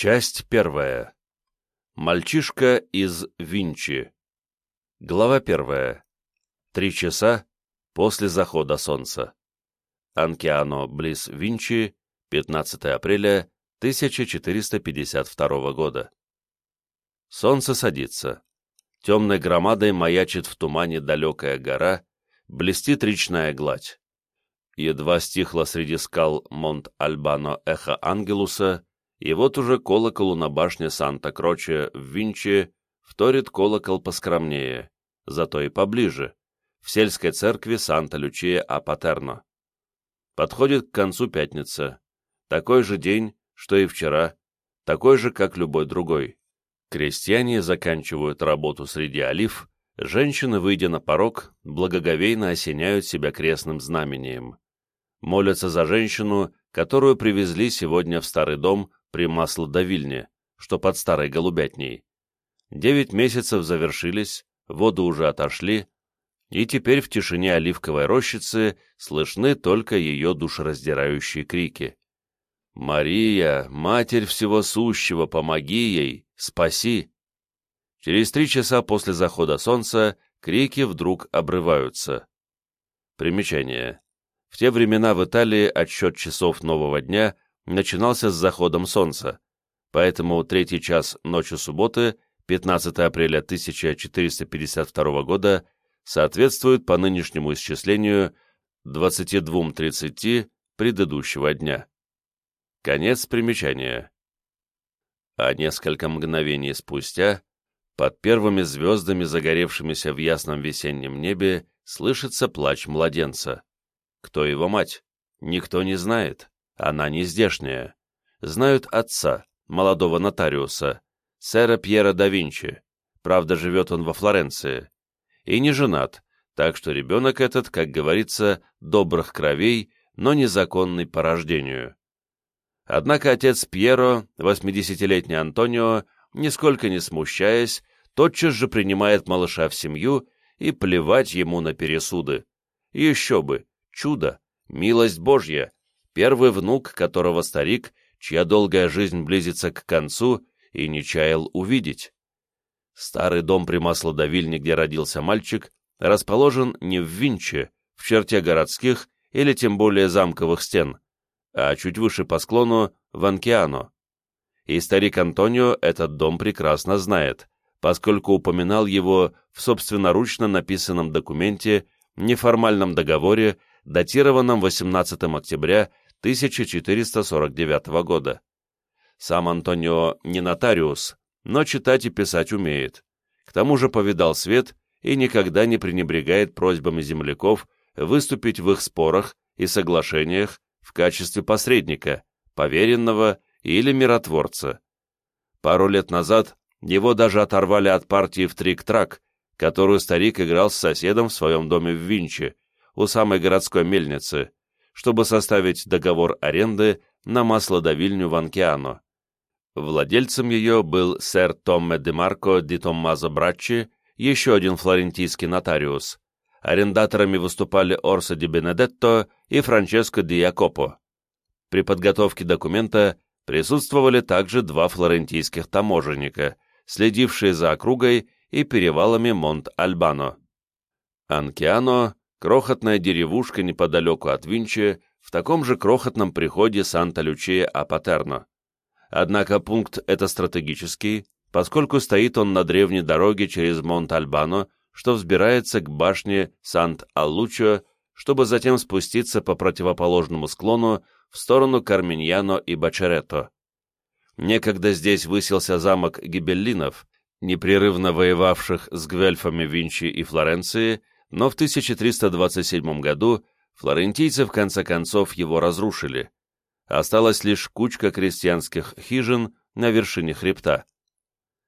Часть первая. Мальчишка из Винчи. Глава первая. Три часа после захода солнца. Анкиано, близ Винчи, 15 апреля 1452 года. Солнце садится. Темной громадой маячит в тумане далекая гора, блестит речная гладь. Едва стихло среди скал Монт-Альбано эхо Ангелуса, и вот уже колоколу на башне Санта-Кроче в Винчи вторит колокол поскромнее, зато и поближе, в сельской церкви Санта-Лючия-Апатерно. Подходит к концу пятница. Такой же день, что и вчера, такой же, как любой другой. Крестьяне заканчивают работу среди олив, женщины, выйдя на порог, благоговейно осеняют себя крестным знамением. Молятся за женщину, которую привезли сегодня в старый дом при маслодавильне, что под старой голубятней. Девять месяцев завершились, воды уже отошли, и теперь в тишине оливковой рощицы слышны только ее душераздирающие крики. «Мария, Матерь Всего Сущего, помоги ей! Спаси!» Через три часа после захода солнца крики вдруг обрываются. Примечание. В те времена в Италии отсчет часов нового дня начинался с заходом солнца, поэтому третий час ночи субботы, 15 апреля 1452 года, соответствует по нынешнему исчислению 22.30 предыдущего дня. Конец примечания. А несколько мгновений спустя, под первыми звездами, загоревшимися в ясном весеннем небе, слышится плач младенца. Кто его мать? Никто не знает. Она не здешняя. Знают отца, молодого нотариуса, сэра Пьера да Винчи. Правда, живет он во Флоренции. И не женат, так что ребенок этот, как говорится, добрых кровей, но незаконный по рождению. Однако отец Пьеро, 80-летний Антонио, нисколько не смущаясь, тотчас же принимает малыша в семью и плевать ему на пересуды. Еще бы, чудо, милость Божья, первый внук, которого старик, чья долгая жизнь близится к концу, и не чаял увидеть. Старый дом при Маслодавильне, где родился мальчик, расположен не в Винче, в черте городских или тем более замковых стен, а чуть выше по склону в Анкиано. И старик Антонио этот дом прекрасно знает, поскольку упоминал его в собственноручно написанном документе, неформальном договоре, датированном 18 октября 1449 года. Сам Антонио не нотариус, но читать и писать умеет. К тому же повидал свет и никогда не пренебрегает просьбами земляков выступить в их спорах и соглашениях в качестве посредника, поверенного или миротворца. Пару лет назад его даже оторвали от партии в трик-трак, которую старик играл с соседом в своем доме в Винче, у самой городской мельницы, чтобы составить договор аренды на маслодавильню в Анкиано. Владельцем ее был сэр Томме де Марко ди Томмазо Браччи, еще один флорентийский нотариус. Арендаторами выступали Орсо ди Бенедетто и Франческо ди Якопо. При подготовке документа присутствовали также два флорентийских таможенника, следившие за округой и перевалами Монт-Альбано. Анкиано крохотная деревушка неподалеку от Винчи, в таком же крохотном приходе Санта-Лючия-Апатерно. Однако пункт это стратегический, поскольку стоит он на древней дороге через Монт-Альбано, что взбирается к башне Сант-Аллучо, чтобы затем спуститься по противоположному склону в сторону Карминьяно и Бачерето. Некогда здесь высился замок гибеллинов, непрерывно воевавших с гвельфами Винчи и Флоренции, но в 1327 году флорентийцы в конце концов его разрушили. Осталась лишь кучка крестьянских хижин на вершине хребта.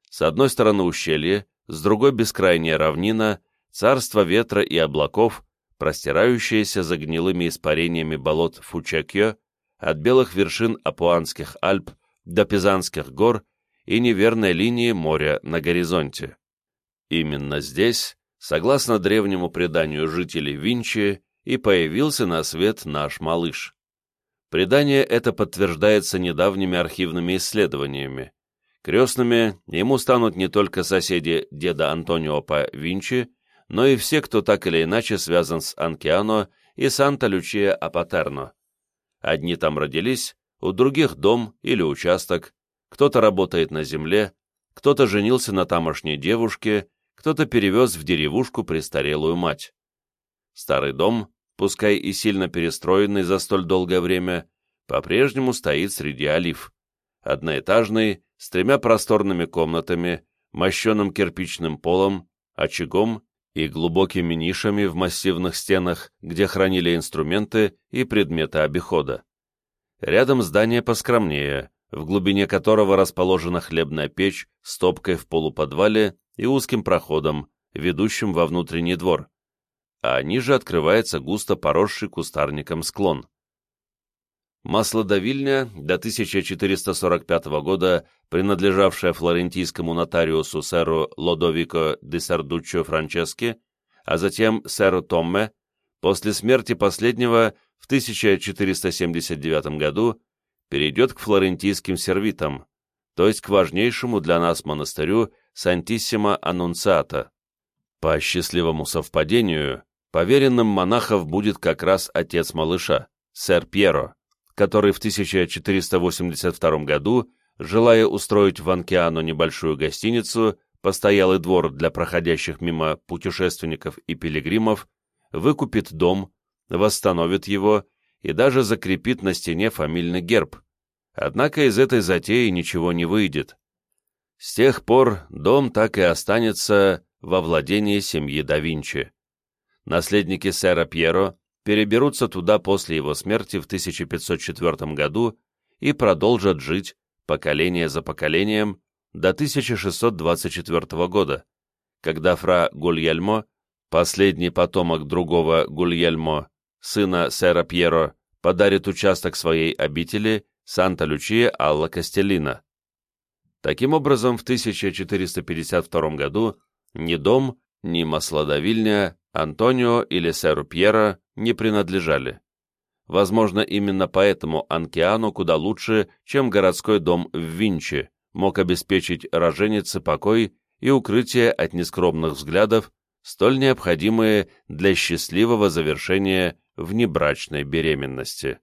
С одной стороны ущелье, с другой бескрайняя равнина, царство ветра и облаков, простирающееся за гнилыми испарениями болот Фучекьо, от белых вершин Апуанских Альп до Пизанских гор и неверной линии моря на горизонте. Именно здесь Согласно древнему преданию жителей Винчи, и появился на свет наш малыш. Предание это подтверждается недавними архивными исследованиями. Крестными ему станут не только соседи деда Антонио по Винчи, но и все, кто так или иначе связан с Анкиано и Санта-Лючия-Апатерно. Одни там родились, у других дом или участок, кто-то работает на земле, кто-то женился на тамошней девушке, кто-то перевез в деревушку престарелую мать. Старый дом, пускай и сильно перестроенный за столь долгое время, по-прежнему стоит среди олив. Одноэтажный, с тремя просторными комнатами, мощеным кирпичным полом, очагом и глубокими нишами в массивных стенах, где хранили инструменты и предметы обихода. Рядом здание поскромнее, в глубине которого расположена хлебная печь с топкой в полуподвале и узким проходом, ведущим во внутренний двор, а ниже открывается густо поросший кустарником склон. Маслодавильня, до 1445 года принадлежавшая флорентийскому нотариусу сэру Лодовико де Сардуччо Франчески, а затем сэру Томме, после смерти последнего в 1479 году перейдет к флорентийским сервитам, то есть к важнейшему для нас монастырю Сантиссимо Аннунциата. По счастливому совпадению, поверенным монахов будет как раз отец малыша, сэр Пьеро, который в 1482 году, желая устроить в Анкиану небольшую гостиницу, постоялый двор для проходящих мимо путешественников и пилигримов, выкупит дом, восстановит его и даже закрепит на стене фамильный герб. Однако из этой затеи ничего не выйдет. С тех пор дом так и останется во владении семьи да Винчи. Наследники сэра Пьеро переберутся туда после его смерти в 1504 году и продолжат жить, поколение за поколением, до 1624 года, когда фра Гульельмо, последний потомок другого Гульельмо, сына сэра Пьеро, подарит участок своей обители Санта-Лючия Алла Кастеллина. Таким образом, в 1452 году ни дом, ни маслодавильня Антонио или сэру Пьера не принадлежали. Возможно, именно поэтому Анкиану куда лучше, чем городской дом в Винчи, мог обеспечить роженице покой и укрытие от нескромных взглядов, столь необходимые для счастливого завершения внебрачной беременности.